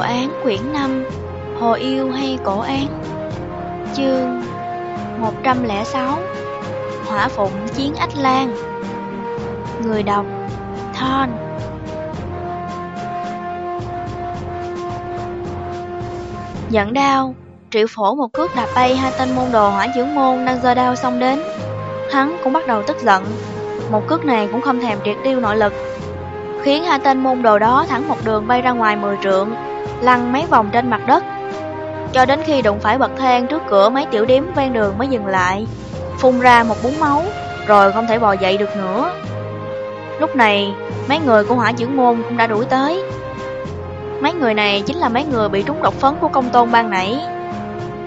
Đồ Án quyển 5 Hồ Yêu hay Cổ Án Chương 106 Hỏa Phụng Chiến Ách Lan. Người đọc Thon. Dẫn đao Triệu phổ một cước đạp bay hai tên môn đồ hỏa dưỡng môn đang giơ đao xông đến. Hắn cũng bắt đầu tức giận Một cước này cũng không thèm triệt tiêu nội lực khiến hai tên môn đồ đó thẳng một đường bay ra ngoài mười trượng, lăn mấy vòng trên mặt đất. Cho đến khi đụng phải bậc thang trước cửa mấy tiểu điếm ven đường mới dừng lại, phun ra một búng máu, rồi không thể bò dậy được nữa. Lúc này, mấy người của hỏa dưỡng môn cũng đã đuổi tới. Mấy người này chính là mấy người bị trúng độc phấn của công tôn ban nãy.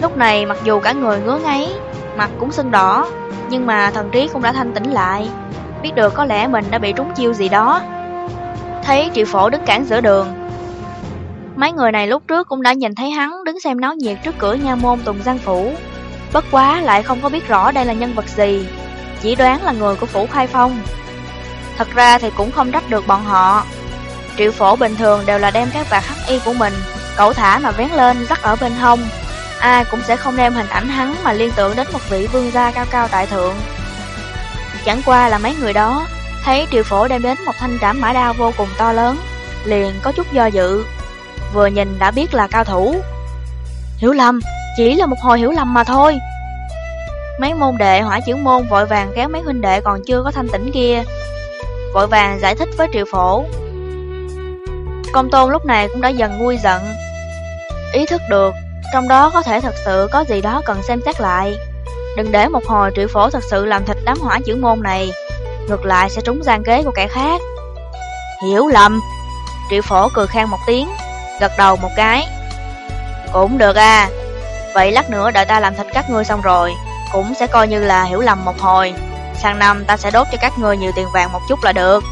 Lúc này mặc dù cả người ngứa ngáy, mặt cũng sưng đỏ, nhưng mà thần trí cũng đã thanh tĩnh lại, biết được có lẽ mình đã bị trúng chiêu gì đó. Thấy triệu phổ đứng cản giữa đường Mấy người này lúc trước cũng đã nhìn thấy hắn đứng xem náo nhiệt trước cửa nha môn Tùng Giang Phủ. Bất quá lại không có biết rõ đây là nhân vật gì, Chỉ đoán là người của Phủ Khai Phong. Thật ra thì cũng không trách được bọn họ. Triệu phổ bình thường đều là đem các vạt hắc y của mình, Cẩu thả mà vén lên dắt ở bên hông. Ai cũng sẽ không đem hình ảnh hắn mà liên tưởng đến một vị vương gia cao cao tại thượng. Chẳng qua là mấy người đó, Thấy triệu phổ đem đến một thanh trảm mã đao vô cùng to lớn, Liền có chút do dự. Vừa nhìn đã biết là cao thủ Hiểu lầm, chỉ là một hồi hiểu lầm mà thôi Mấy môn đệ hỏa chữ môn vội vàng kéo mấy huynh đệ còn chưa có thanh tỉnh kia Vội vàng giải thích với triệu phổ Công tôn lúc này cũng đã dần nguôi giận Ý thức được Trong đó có thể thật sự có gì đó cần xem xét lại Đừng để một hồi triệu phổ thật sự làm thịt đám hỏa chữ môn này ngược lại sẽ trúng gian kế của kẻ khác. Hiểu lầm. Triệu phổ cười khen một tiếng, gật đầu một cái. Cũng được à, vậy lát nữa đợi ta làm thịt các ngươi xong rồi, cũng sẽ coi như là hiểu lầm một hồi. Sang năm ta sẽ đốt cho các ngươi nhiều tiền vàng một chút là được.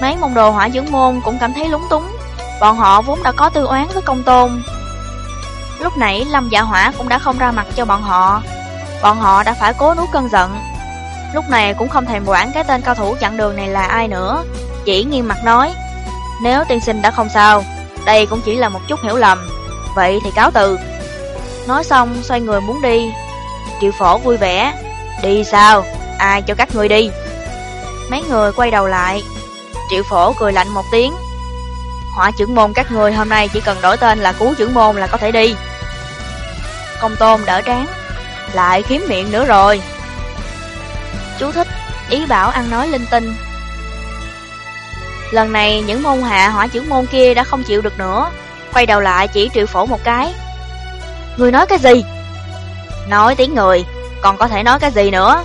Mấy môn đồ hỏa dưỡng môn cũng cảm thấy lúng túng, bọn họ vốn đã có tư oán với công tôn. Lúc nãy Lâm Dạ Hỏa cũng đã không ra mặt cho bọn họ, bọn họ đã phải cố nuốt cơn giận, Lúc này cũng không thèm quản cái tên cao thủ chặn đường này là ai nữa Chỉ nghiêm mặt nói nếu tiên sinh đã không sao Đây cũng chỉ là một chút hiểu lầm. Vậy thì cáo từ. Nói xong xoay người muốn đi. Triệu phổ vui vẻ. Đi sao? Ai cho các người đi? Mấy người quay đầu lại. Triệu phổ cười lạnh một tiếng. Họa trưởng môn các người hôm nay chỉ cần đổi tên là cứu trưởng môn là có thể đi. Công tôn đỡ tráng Lại khiếm miệng nữa rồi. Chú thích, ý bảo ăn nói linh tinh. Lần này những môn hạ hỏa chữ môn kia đã không chịu được nữa, quay đầu lại chỉ triệu phổ một cái. Người nói cái gì? Nói tiếng người, còn có thể nói cái gì nữa?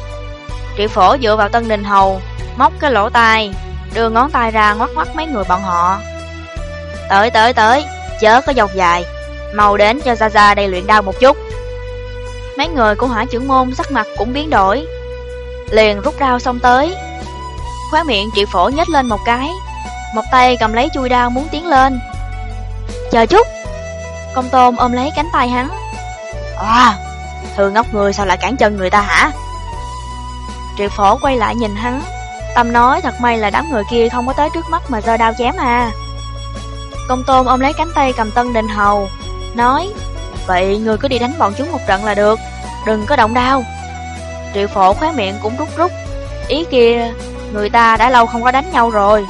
Triệu phổ dựa vào tân đình hầu, móc cái lỗ tai, đưa ngón tay ra ngoắt ngoắt mấy người bọn họ. Tới tới tới, chớ có dọc dài, mau đến cho Gia Gia đây luyện đao một chút. Mấy người của hỏa trưởng môn sắc mặt cũng biến đổi, liền rút đao xong tới. Khóa miệng triệu phổ nhếch lên một cái, một tay cầm lấy chui đao muốn tiến lên. Chờ chút! Công tôm ôm lấy cánh tay hắn. À, thường ngốc người sao lại cản chân người ta hả? Triệu phổ quay lại nhìn hắn, tâm nói thật may là đám người kia không có tới trước mắt mà giơ đao chém à. Công tôm ôm lấy cánh tay cầm tân đình hầu, nói, vậy người cứ đi đánh bọn chúng một trận là được, đừng có động đao. Triệu phổ khóe miệng cũng rút rút Ý kia Người ta đã lâu không có đánh nhau rồi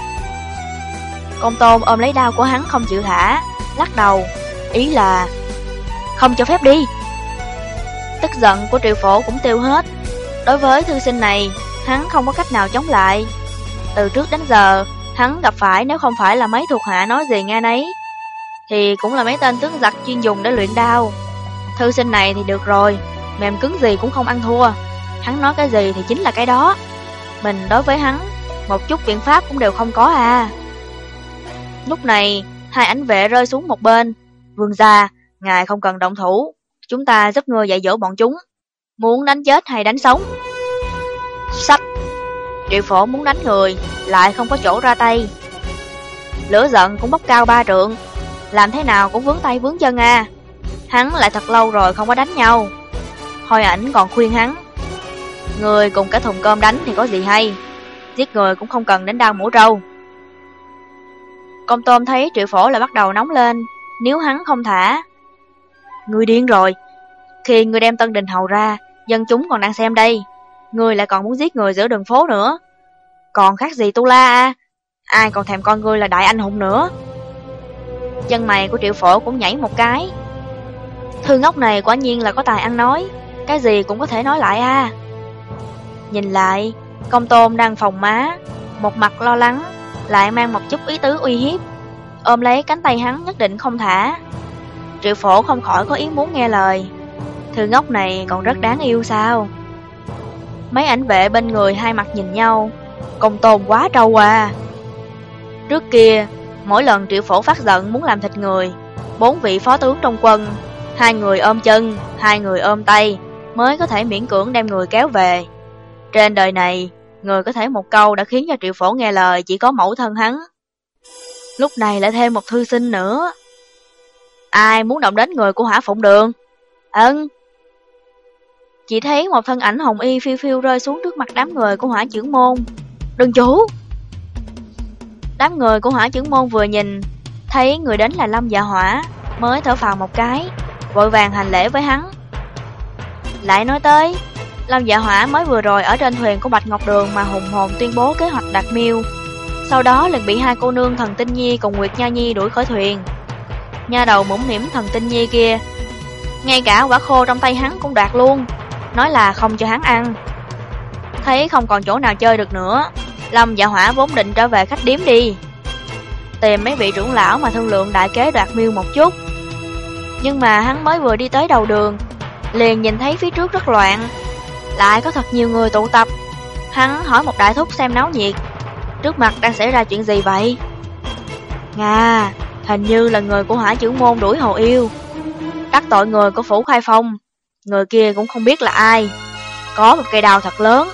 Công tôn ôm lấy đao của hắn không chịu thả, Lắc đầu, Ý là Không cho phép đi. Tức giận của triệu phổ cũng tiêu hết. Đối với thư sinh này, Hắn không có cách nào chống lại. Từ trước đến giờ, Hắn gặp phải nếu không phải là mấy thuộc hạ nói gì nghe nấy, Thì cũng là mấy tên tướng giặc chuyên dùng để luyện đao. Thư sinh này thì được rồi, Mềm cứng gì cũng không ăn thua. Hắn nói cái gì thì chính là cái đó. Mình đối với hắn, Một chút biện pháp cũng đều không có à. Lúc này, Hai ảnh vệ rơi xuống một bên. Vương gia, Ngài không cần động thủ. Chúng ta giúp ngươi dạy dỗ bọn chúng. Muốn đánh chết hay đánh sống? Sách Triệu phổ muốn đánh người, Lại không có chỗ ra tay. Lửa giận cũng bốc cao ba trượng. Làm thế nào cũng vướng tay vướng chân à. Hắn lại thật lâu rồi không có đánh nhau. Hồi ảnh còn khuyên hắn, Người cùng cả thùng cơm đánh thì có gì hay. Giết người cũng không cần đến đau mũ trâu Công tôm thấy triệu phổ lại bắt đầu nóng lên, nếu hắn không thả. Ngươi điên rồi, khi ngươi đem Tân Đình Hầu ra, dân chúng còn đang xem đây. Ngươi lại còn muốn giết người giữa đường phố nữa. Còn khác gì tu la à? Ai còn thèm con ngươi là đại anh hùng nữa. Chân mày của triệu phổ cũng nhảy một cái. Thư ngốc này quả nhiên là có tài ăn nói, cái gì cũng có thể nói lại à. Nhìn lại, công tôm đang phòng má, một mặt lo lắng, lại mang một chút ý tứ uy hiếp. Ôm lấy cánh tay hắn nhất định không thả. Triệu phổ không khỏi có ý muốn nghe lời. Thư ngốc này còn rất đáng yêu sao? Mấy ảnh vệ bên người hai mặt nhìn nhau, công tôn quá trâu à. Trước kia, mỗi lần triệu phổ phát giận muốn làm thịt người, bốn vị phó tướng trong quân, hai người ôm chân, hai người ôm tay, mới có thể miễn cưỡng đem người kéo về. Trên đời này, người có thể một câu đã khiến cho triệu phổ nghe lời chỉ có mẫu thân hắn. Lúc này lại thêm một thư sinh nữa. Ai muốn động đến người của hỏa phụng đường? Ân. Chỉ thấy một thân ảnh hồng y phiêu phiêu rơi xuống trước mặt đám người của hỏa trưởng môn. Đừng chú. Đám người của hỏa trưởng môn vừa nhìn, thấy người đến là Lâm Dạ Hỏa, mới thở phào một cái, vội vàng hành lễ với hắn. Lại nói tới, Lâm Dạ Hỏa mới vừa rồi ở trên thuyền của Bạch Ngọc Đường mà hùng hồn tuyên bố kế hoạch đặt miêu. Sau đó liền bị hai cô nương thần tinh nhi cùng Nguyệt Nha Nhi đuổi khỏi thuyền. Nha đầu mũm mỉm thần tinh nhi kia, ngay cả quả khô trong tay hắn cũng đoạt luôn, nói là không cho hắn ăn. Thấy không còn chỗ nào chơi được nữa, Lâm Dạ Hỏa vốn định trở về khách điếm đi. Tìm mấy vị trưởng lão mà thương lượng đại kế đoạt miêu một chút. Nhưng mà hắn mới vừa đi tới đầu đường, liền nhìn thấy phía trước rất loạn, lại có thật nhiều người tụ tập. Hắn hỏi một đại thúc xem náo nhiệt, trước mặt đang xảy ra chuyện gì vậy? Nga, hình như là người của hỏa trưởng môn đuổi hồ yêu. Đắc tội người của phủ khai phong, người kia cũng không biết là ai. Có một cây đào thật lớn,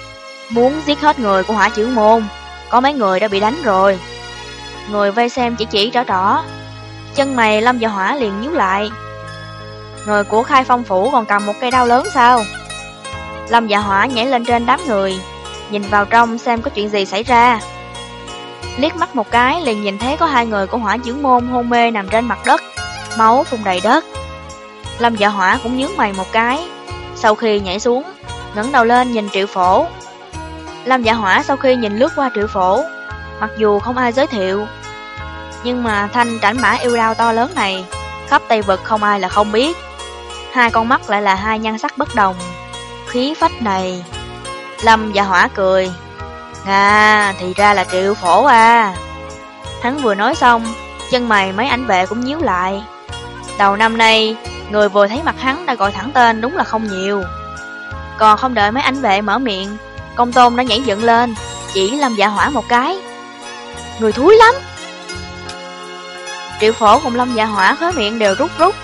muốn giết hết người của hỏa trưởng môn. Có mấy người đã bị đánh rồi. Người vây xem chỉ chỉ rõ rõ. Chân mày lâm vào hỏa liền nhíu lại. Người của khai phong phủ còn cầm một cây đao lớn sao? Lâm dạ hỏa nhảy lên trên đám người, nhìn vào trong xem có chuyện gì xảy ra. Liếc mắt một cái liền nhìn thấy có hai người của hỏa dưỡng môn hôn mê nằm trên mặt đất, máu phun đầy đất. Lâm dạ hỏa cũng nhướng mày một cái, sau khi nhảy xuống, ngẩng đầu lên nhìn triệu phổ. Lâm dạ hỏa sau khi nhìn lướt qua triệu phổ, mặc dù không ai giới thiệu, nhưng mà thanh trảnh mã yêu đao to lớn này, khắp Tây Vực không ai là không biết. Hai con mắt lại là hai nhan sắc bất đồng khí phách này. Lâm và hỏa cười. À, thì ra là triệu phổ à. Hắn vừa nói xong, chân mày mấy ảnh vệ cũng nhíu lại. Đầu năm nay, người vừa thấy mặt hắn đã gọi thẳng tên đúng là không nhiều. Còn không đợi mấy ảnh vệ mở miệng, công tôn đã nhảy dựng lên, chỉ Lâm dạ hỏa một cái. Người thúi lắm. Triệu phổ cùng Lâm dạ hỏa khóe miệng đều rút rút.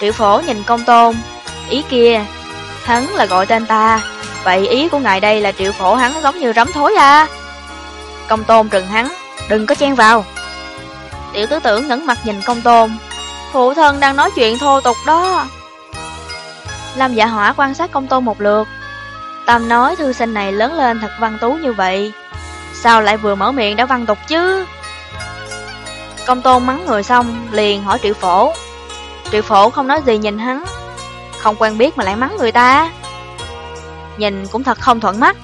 Triệu phổ nhìn công tôn, ý kia Hắn là gọi tên ta. Vậy ý của ngài đây là triệu phổ hắn giống như rắm thối à? Công tôn trừng hắn, Đừng có chen vào. Tiểu tứ tưởng ngẩn mặt nhìn công tôn. Phụ thân đang nói chuyện thô tục đó. Lâm dạ hỏa quan sát công tôn một lượt. Tâm nói thư sinh này lớn lên thật văn tú như vậy. Sao lại vừa mở miệng đã văn tục chứ? Công tôn mắng người xong, liền hỏi triệu phổ. Triệu phổ không nói gì nhìn hắn không quen biết mà lại mắng người ta. Nhìn cũng thật không thuận mắt.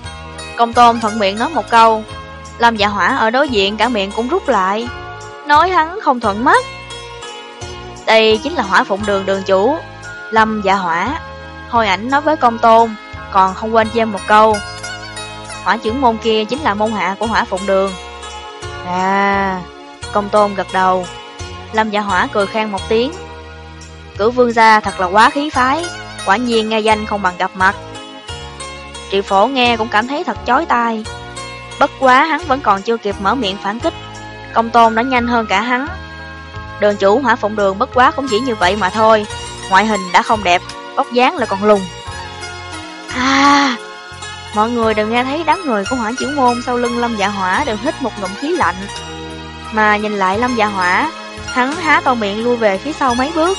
Công tôn thuận miệng nói một câu. Lâm dạ hỏa ở đối diện cả miệng cũng rút lại. Nói hắn không thuận mắt. Đây chính là hỏa phụng đường đường chủ, Lâm dạ hỏa. Hồi ảnh nói với công tôn, Còn không quên thêm một câu. Hỏa trưởng môn kia chính là môn hạ của hỏa phụng đường. À Công tôn gật đầu. Lâm dạ hỏa cười khen một tiếng. Cửu vương gia thật là quá khí phái. Quả nhiên nghe danh không bằng gặp mặt. Triệu phổ nghe cũng cảm thấy thật chói tai. Bất quá hắn vẫn còn chưa kịp mở miệng phản kích. Công tôn đã nhanh hơn cả hắn. Đường chủ hỏa phụng đường bất quá cũng chỉ như vậy mà thôi. Ngoại hình đã không đẹp Bóc dáng là còn lùng. À Mọi người đều nghe thấy đám người của hỏa chữ môn Sau lưng lâm dạ hỏa đều hít một ngụm khí lạnh. Mà nhìn lại lâm dạ hỏa, Hắn há to miệng lui về phía sau mấy bước.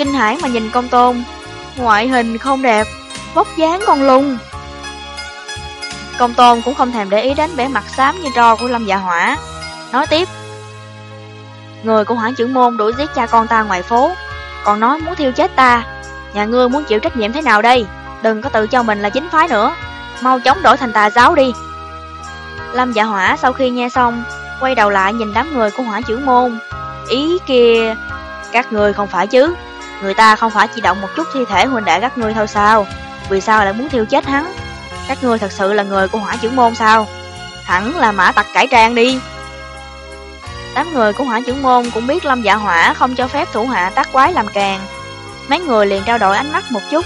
Kinh hãi mà nhìn công tôn. Ngoại hình không đẹp, Vóc dáng còn lùng Công tôn cũng không thèm để ý đến vẻ mặt xám như tro của Lâm Dạ Hỏa. Nói tiếp, Người của hỏa trưởng môn đuổi giết cha con ta ngoài phố, Còn nói muốn thiêu chết ta. Nhà ngươi muốn chịu trách nhiệm thế nào đây? Đừng có tự cho mình là chính phái nữa. Mau chóng đổi thành tà giáo đi. Lâm dạ hỏa sau khi nghe xong, Quay đầu lại nhìn đám người của hỏa trưởng môn. Ý kia, Các người không phải chứ? Người ta không phải chỉ động một chút thi thể huynh đệ các ngươi thôi sao Vì sao lại muốn thiêu chết hắn Các ngươi thật sự là người của hỏa chữ môn sao Hẳn là mã tặc cải trang đi Đám người của hỏa chữ môn cũng biết Lâm Dạ Hỏa không cho phép thủ hạ tác quái làm càng. Mấy người liền trao đổi ánh mắt một chút.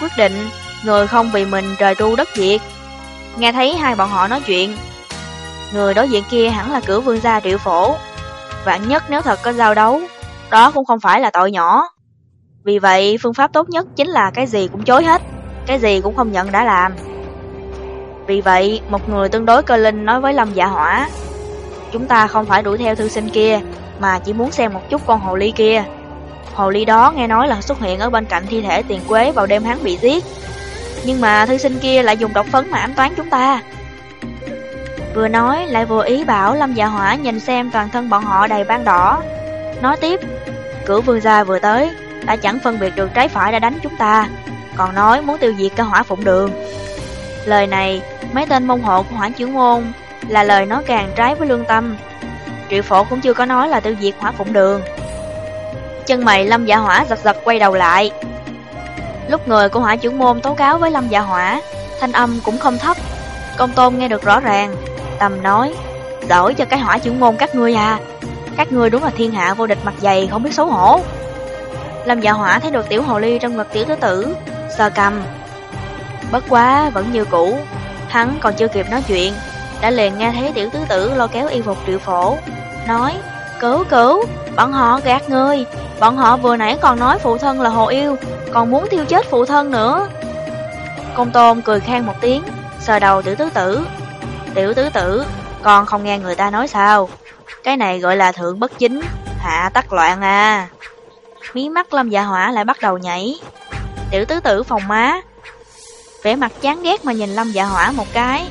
Quyết định, người không vì mình trời tru đất diệt. Nghe thấy hai bọn họ nói chuyện. Người đối diện kia hẳn là cửu vương gia triệu phổ. Vạn nhất nếu thật có giao đấu, đó cũng không phải là tội nhỏ. Vì vậy, phương pháp tốt nhất chính là cái gì cũng chối hết, cái gì cũng không nhận đã làm. Vì vậy, một người tương đối cơ linh nói với Lâm Dạ Hỏa, Chúng ta không phải đuổi theo thư sinh kia, mà chỉ muốn xem một chút con hồ ly kia. Hồ ly đó nghe nói là xuất hiện ở bên cạnh thi thể tiền quế vào đêm hắn bị giết. Nhưng mà thư sinh kia lại dùng độc phấn mà ám toán chúng ta. Vừa nói lại vừa ý bảo Lâm Dạ Hỏa nhìn xem toàn thân bọn họ đầy ban đỏ. Nói tiếp, cửu vương gia vừa tới, đã chẳng phân biệt được trái phải đã đánh chúng ta, còn nói muốn tiêu diệt cả hỏa phụng đường. Lời này, mấy tên môn hộ của hỏa chữ môn là lời nói càng trái với lương tâm. Triệu phổ cũng chưa có nói là tiêu diệt hỏa phụng đường. Chân mày Lâm Dạ Hỏa giật giật quay đầu lại. Lúc người của hỏa trưởng môn tố cáo với Lâm Dạ Hỏa, thanh âm cũng không thấp. Công tôn nghe được rõ ràng, tầm nói, đổi cho cái hỏa trưởng môn các ngươi à. Các ngươi đúng là thiên hạ vô địch mặt dày không biết xấu hổ. Lâm Dạ Hỏa thấy được tiểu hồ ly trong ngực tiểu tứ tử, sờ cầm. Bất quá vẫn như cũ, hắn còn chưa kịp nói chuyện, đã liền nghe thấy tiểu tứ tử lo kéo y phục triệu phổ, nói, cứu cứu, bọn họ gạt người, bọn họ vừa nãy còn nói phụ thân là hồ yêu, còn muốn thiêu chết phụ thân nữa. Công tôn cười khen một tiếng, sờ đầu tiểu tứ tử. Tiểu tứ tử, con không nghe người ta nói sao, cái này gọi là thượng bất chính, hạ tắc loạn à. Mí mắt lâm dạ hỏa lại bắt đầu nhảy. Tiểu tứ tử phòng má, vẻ mặt chán ghét mà nhìn lâm dạ hỏa một cái,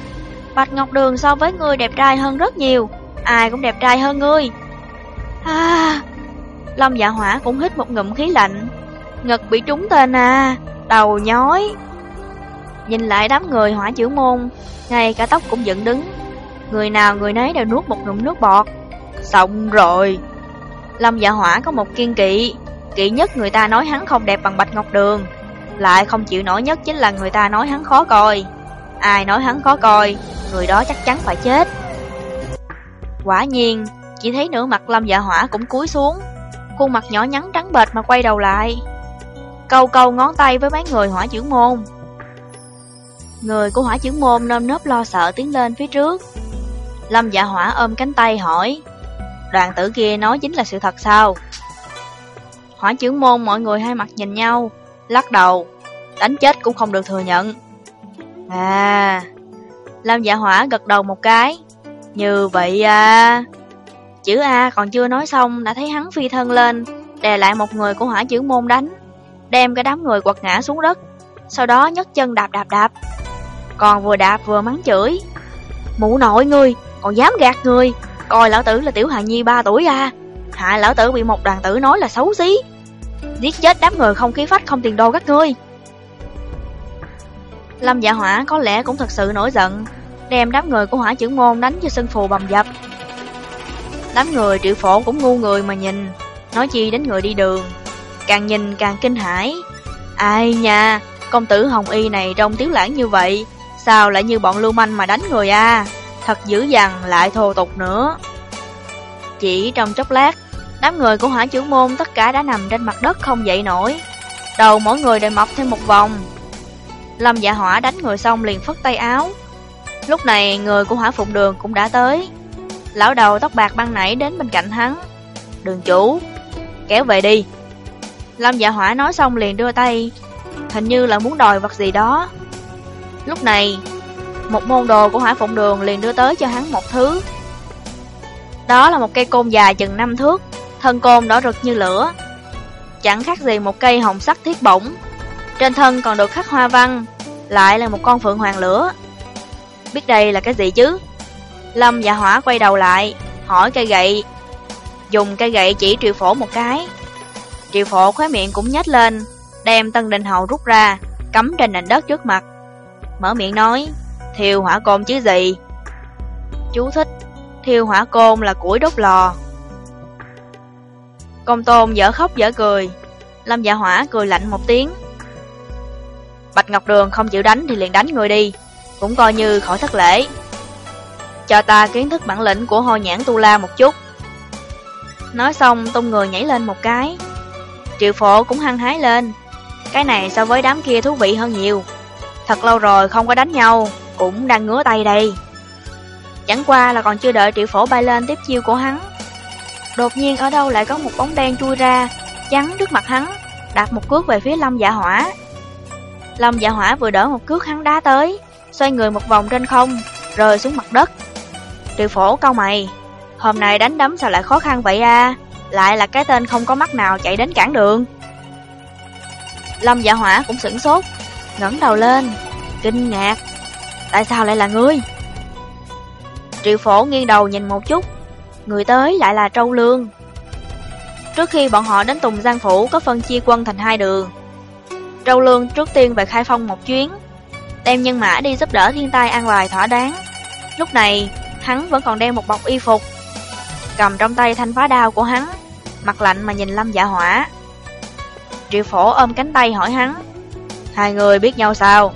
Bạch Ngọc Đường so với ngươi đẹp trai hơn rất nhiều. Ai cũng đẹp trai hơn ngươi. À Lâm dạ hỏa cũng hít một ngụm khí lạnh. Ngực bị trúng tên à Đầu nhói. Nhìn lại đám người hỏa chữ môn Ngay cả tóc cũng dựng đứng. Người nào người nấy đều nuốt một ngụm nước bọt. Xong rồi. Lâm dạ hỏa có một kiên kỵ. Kỵ nhất người ta nói hắn không đẹp bằng Bạch Ngọc Đường Lại không chịu nổi nhất chính là người ta nói hắn khó coi Ai nói hắn khó coi, người đó chắc chắn phải chết. Quả nhiên, chỉ thấy nửa mặt Lâm Dạ Hỏa cũng cúi xuống, khuôn mặt nhỏ nhắn trắng bệt mà quay đầu lại. Câu câu ngón tay với mấy người hỏa trưởng môn. Người của hỏa trưởng môn nơm nớp lo sợ tiến lên phía trước. Lâm Dạ Hỏa ôm cánh tay hỏi, đoàn tử kia nói chính là sự thật sao? Hỏa trưởng môn mọi người hai mặt nhìn nhau, lắc đầu, đánh chết cũng không được thừa nhận. À, Lam dạ hỏa gật đầu một cái. Như vậy à... Chữ A còn chưa nói xong đã thấy hắn phi thân lên, đè lại một người của hỏa chữ môn đánh, đem cái đám người quật ngã xuống đất, sau đó nhấc chân đạp đạp đạp. Còn vừa đạp vừa mắng chửi. Mụ nội ngươi, còn dám gạt người, coi lão tử là tiểu hài nhi 3 tuổi à. Hại lão tử bị một đoàn tử nói là xấu xí. Giết chết đám người không khí phách không tiền đồ các ngươi. Lâm dạ hỏa có lẽ cũng thật sự nổi giận, đem đám người của hỏa trưởng môn đánh cho sân phù bầm dập. Đám người triệu phổ cũng ngu người mà nhìn, nói chi đến người đi đường. Càng nhìn càng kinh hãi. Ai nha, công tử Hồng Y này trông tiếu lãng như vậy, sao lại như bọn lưu manh mà đánh người a Thật dữ dằn lại thô tục nữa. Chỉ trong chốc lát, đám người của hỏa trưởng môn tất cả đã nằm trên mặt đất không dậy nổi. Đầu mỗi người đều mọc thêm một vòng, Lâm dạ hỏa đánh người xong liền phất tay áo. Lúc này người của hỏa phụng đường cũng đã tới. Lão đầu tóc bạc băng nảy đến bên cạnh hắn. Đường chủ Kéo về đi. Lâm dạ hỏa nói xong liền đưa tay. Hình như là muốn đòi vật gì đó. Lúc này Một môn đồ của hỏa phụng đường liền đưa tới cho hắn một thứ. Đó là một cây côn dài chừng 5 thước. Thân côn đỏ rực như lửa Chẳng khác gì một cây hồng sắt thiết bổng trên thân còn được khắc hoa văn, lại là một con phượng hoàng lửa. Biết đây là cái gì chứ? Lâm và Hỏa quay đầu lại, hỏi cây gậy. dùng cây gậy chỉ triệu phổ một cái. Triệu phổ khóe miệng cũng nhếch lên, đem tân đình hầu rút ra, cắm trên nền đất trước mặt. Mở miệng nói, thiêu hỏa côn chứ gì? Chú thích, thiêu hỏa côn là củi đốt lò. Công tôn dở khóc dở cười, Lâm dạ hỏa cười lạnh một tiếng. Bạch Ngọc Đường không chịu đánh thì liền đánh người đi, cũng coi như khỏi thất lễ. Cho ta kiến thức bản lĩnh của hồ nhãn tu la một chút. Nói xong tung người nhảy lên một cái. Triệu phổ cũng hăng hái lên. Cái này so với đám kia thú vị hơn nhiều. Thật lâu rồi không có đánh nhau, cũng đang ngứa tay đây. Chẳng qua là còn chưa đợi triệu phổ bay lên tiếp chiêu của hắn. Đột nhiên ở đâu lại có một bóng đen chui ra, chắn trước mặt hắn, đặt một cước về phía lâm dạ hỏa. Lâm dạ hỏa vừa đỡ một cước hắn đá tới, xoay người một vòng trên không, rơi xuống mặt đất. Triệu phổ cau mày, hôm nay đánh đấm sao lại khó khăn vậy à? Lại là cái tên không có mắt nào chạy đến cản đường. Lâm dạ hỏa cũng sửng sốt, ngẩng đầu lên, kinh ngạc. Tại sao lại là ngươi? Triệu phổ nghiêng đầu nhìn một chút, người tới lại là Trâu Lương. Trước khi bọn họ đến Tùng Giang Phủ có phân chia quân thành hai đường. Trâu Lương trước tiên về khai phong một chuyến, đem nhân mã đi giúp đỡ thiên tai an bài thỏa đáng. Lúc này, hắn vẫn còn đeo một bọc y phục, cầm trong tay thanh phá đao của hắn, mặt lạnh mà nhìn Lâm Dạ Hỏa. Triệu phổ ôm cánh tay hỏi hắn, hai người biết nhau sao?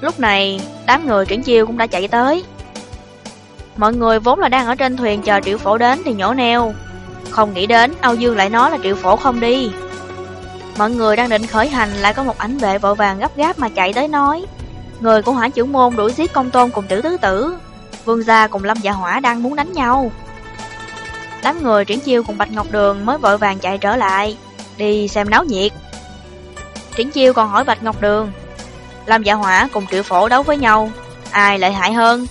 Lúc này, đám người triển chiêu cũng đã chạy tới. Mọi người vốn là đang ở trên thuyền chờ triệu phổ đến thì nhổ neo. Không nghĩ đến, Âu Dương lại nói là triệu phổ không đi. Mọi người đang định khởi hành lại có một ảnh vệ vội vàng gấp gáp mà chạy tới nói. Người của hỏa trưởng môn đuổi giết công tôn cùng tử tứ tử. Vương gia cùng Lâm Dạ Hỏa đang muốn đánh nhau. Đám người triển chiêu cùng Bạch Ngọc Đường mới vội vàng chạy trở lại, đi xem náo nhiệt. Triển chiêu còn hỏi Bạch Ngọc Đường, Lâm Dạ Hỏa cùng Triệu Phổ đấu với nhau, ai lợi hại hơn?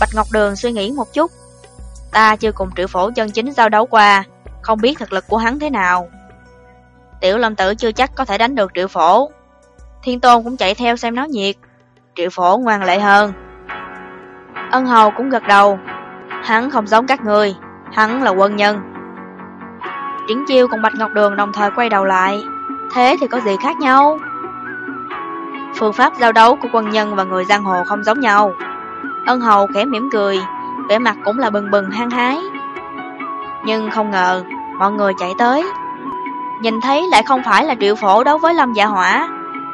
Bạch Ngọc Đường suy nghĩ một chút, ta chưa cùng Triệu Phổ chân chính giao đấu qua, không biết thực lực của hắn thế nào. Tiểu Lâm Tử chưa chắc có thể đánh được Triệu Phổ. Thiên Tôn cũng chạy theo xem náo nhiệt, Triệu Phổ ngoan lệ hơn. Ân Hầu cũng gật đầu, hắn không giống các người, hắn là quân nhân. Triển chiêu cùng Bạch Ngọc Đường đồng thời quay đầu lại, thế thì có gì khác nhau? Phương pháp giao đấu của quân nhân và người giang hồ không giống nhau. Ân hầu khẽ mỉm cười, vẻ mặt cũng là bừng bừng hăng hái. Nhưng không ngờ, mọi người chạy tới. Nhìn thấy lại không phải là triệu phổ đấu với Lâm Dạ Hỏa,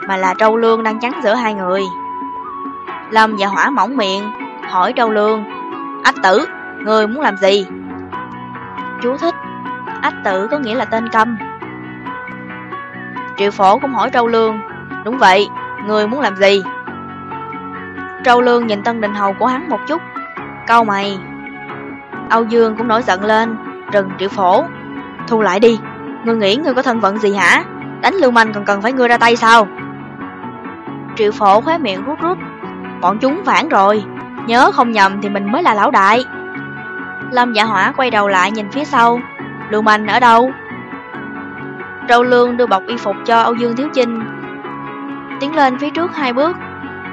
mà là Trâu Lương đang chắn giữa hai người. Lâm Dạ Hỏa mỏng miệng, hỏi Trâu Lương, Ách tử, người muốn làm gì? Chú thích, Ách tử có nghĩa là tên câm. Triệu phổ cũng hỏi Trâu Lương, đúng vậy, người muốn làm gì? Trâu Lương nhìn Tân Đình Hầu của hắn một chút, câu mày. Âu Dương cũng nổi giận lên, rừng triệu phổ. Thu lại đi, ngươi nghĩ ngươi có thân phận gì hả? Đánh lưu manh còn cần phải ngươi ra tay sao? Triệu phổ khóe miệng rút rút. Bọn chúng phản rồi, nhớ không nhầm thì mình mới là lão đại. Lâm dạ hỏa quay đầu lại nhìn phía sau, lưu manh ở đâu? Trâu Lương đưa bọc y phục cho Âu Dương Thiếu Chinh. Tiến lên phía trước hai bước,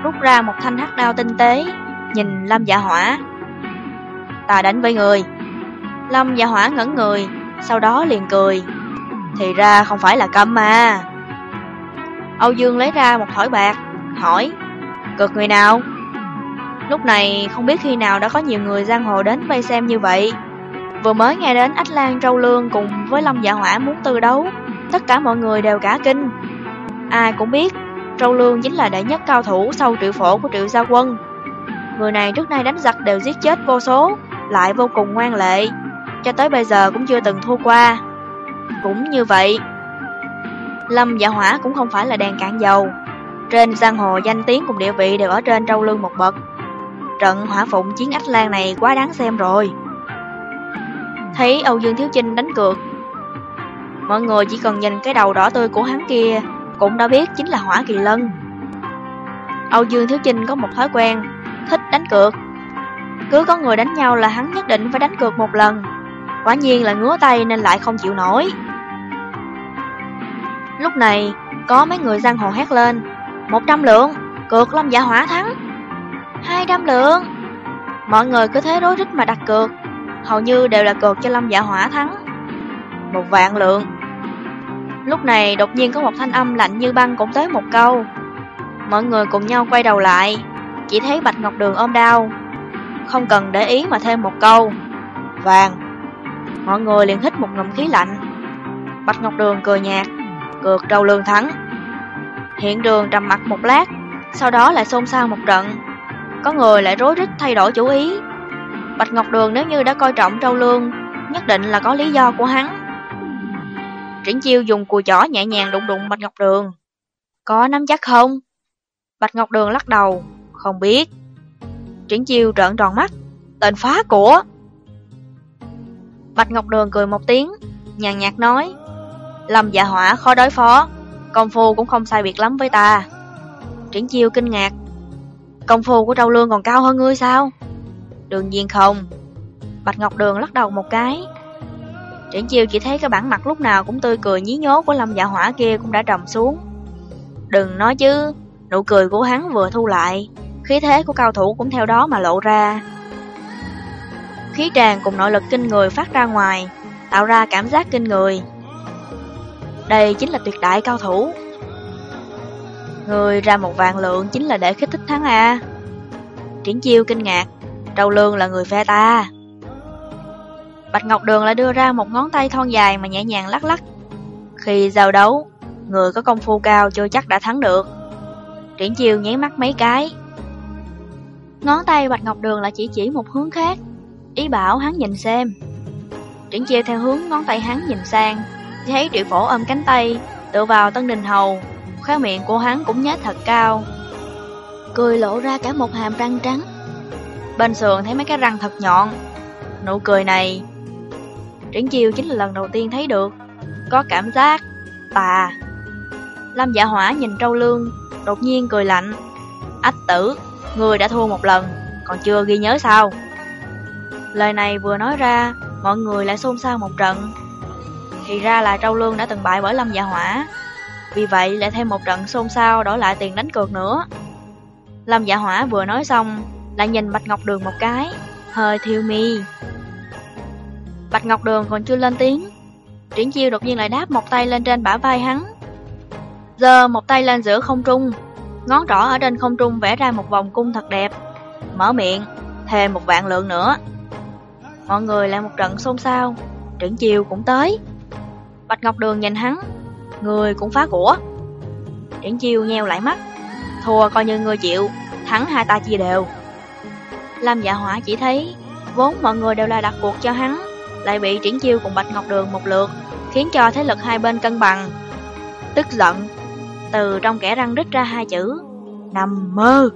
rút ra một thanh hắc đao tinh tế, nhìn Lâm Dạ Hỏa. Ta đánh với người. Lâm Dạ Hỏa ngẩn người, sau đó liền cười. Thì ra không phải là câm mà. Âu Dương lấy ra một thỏi bạc, hỏi, cực người nào? Lúc này không biết khi nào đã có nhiều người giang hồ đến vây xem như vậy. Vừa mới nghe đến Ách Lan Trâu Lương cùng với Lâm Dạ Hỏa muốn tư đấu, tất cả mọi người đều cả kinh. Ai cũng biết Trâu Lương chính là đệ nhất cao thủ sau triệu phổ của triệu gia quân. Người này trước nay đánh giặc đều giết chết vô số, lại vô cùng ngoan lệ, cho tới bây giờ cũng chưa từng thua qua. Cũng như vậy, Lâm dạ hỏa cũng không phải là đèn cạn dầu. Trên giang hồ danh tiếng cùng địa vị đều ở trên trâu lương một bậc. Trận hỏa phụng chiến ách lan này quá đáng xem rồi. Thấy Âu Dương Thiếu Chinh đánh cược, mọi người chỉ cần nhìn cái đầu đỏ tươi của hắn kia cũng đã biết chính là Hỏa Kỳ Lân. Âu Dương Thiếu Chinh có một thói quen, thích đánh cược. Cứ có người đánh nhau là hắn nhất định phải đánh cược một lần. Quả nhiên là ngứa tay nên lại không chịu nổi. Lúc này, có mấy người giang hồ hét lên. một trăm lượng, cược Lâm Dạ Hỏa thắng. hai trăm lượng. Mọi người cứ thế rối rít mà đặt cược. hầu như đều là cược cho Lâm Dạ Hỏa thắng. Một vạn lượng. Lúc này đột nhiên có một thanh âm lạnh như băng cũng tới một câu. Mọi người cùng nhau quay đầu lại, chỉ thấy Bạch Ngọc Đường ôm đau. Không cần để ý mà thêm một câu. Vàng. Mọi người liền hít một ngụm khí lạnh. Bạch Ngọc Đường cười nhạt, cược đầu lương thắng. Hiện đường trầm mặt một lát, sau đó lại xôn xao một trận. Có người lại rối rít thay đổi chủ ý. Bạch Ngọc Đường nếu như đã coi trọng Trâu Lương, nhất định là có lý do của hắn. Triển Chiêu dùng cùi chỏ nhẹ nhàng đụng đụng Bạch Ngọc Đường. Có nắm chắc không? Bạch Ngọc Đường lắc đầu, không biết. Triển Chiêu trợn tròn mắt, tên phá của. Bạch Ngọc Đường cười một tiếng, nhàn nhạt nói, Lâm dạ hỏa khó đối phó, công phu cũng không sai biệt lắm với ta. Triển Chiêu kinh ngạc, công phu của Trâu Lương còn cao hơn ngươi sao? Đương nhiên không. Bạch Ngọc Đường lắc đầu một cái. Triển Chiêu chỉ thấy cái bản mặt lúc nào cũng tươi cười nhí nhố của Lâm Dạ Hỏa kia cũng đã trầm xuống. Đừng nói chứ, nụ cười của hắn vừa thu lại, khí thế của cao thủ cũng theo đó mà lộ ra. Khí tràn cùng nội lực kinh người phát ra ngoài, tạo ra cảm giác kinh người. Đây chính là tuyệt đại cao thủ. Người ra một vạn lượng chính là để kích thích hắn a. Triển chiêu kinh ngạc, đầu Lương là người phe ta. Bạch Ngọc Đường lại đưa ra một ngón tay thon dài mà nhẹ nhàng lắc lắc. Khi giao đấu, người có công phu cao chưa chắc đã thắng được. Triển chiêu nháy mắt mấy cái. Ngón tay Bạch Ngọc Đường lại chỉ chỉ một hướng khác, ý bảo hắn nhìn xem. Triển chiêu theo hướng ngón tay hắn nhìn sang, thấy triệu phổ ôm cánh tay, tựa vào Tân Đình Hầu, khóe miệng của hắn cũng nhếch thật cao. Cười lộ ra cả một hàm răng trắng. Bên sườn thấy mấy cái răng thật nhọn. Nụ cười này, Triển chiêu chính là lần đầu tiên thấy được, có cảm giác tà. Lâm dạ hỏa nhìn trâu lương, đột nhiên cười lạnh. Ách tử, người đã thua một lần, còn chưa ghi nhớ sao? Lời này vừa nói ra, mọi người lại xôn xao một trận. Thì ra là Trâu Lương đã từng bại bởi Lâm Dạ Hỏa. Vì vậy lại thêm một trận xôn xao đổi lại tiền đánh cược nữa. Lâm Dạ Hỏa vừa nói xong, lại nhìn Bạch Ngọc Đường một cái, hơi thiêu mi. Bạch Ngọc Đường còn chưa lên tiếng. Triển chiêu đột nhiên lại đáp một tay lên trên bả vai hắn. Giờ một tay lên giữa không trung, ngón trỏ ở trên không trung vẽ ra một vòng cung thật đẹp. Mở miệng, thêm một vạn lượng nữa. Mọi người lại một trận xôn xao, triển chiêu cũng tới. Bạch Ngọc Đường nhìn hắn, người cũng phá của. Triển chiêu nheo lại mắt, thua coi như người chịu, thắng hai ta chia đều. Lâm dạ hỏa chỉ thấy, vốn mọi người đều là đặt cuộc cho hắn, lại bị triển chiêu cùng Bạch Ngọc Đường một lượt, khiến cho thế lực hai bên cân bằng. Tức giận, từ trong kẻ răng rít ra hai chữ, nằm mơ.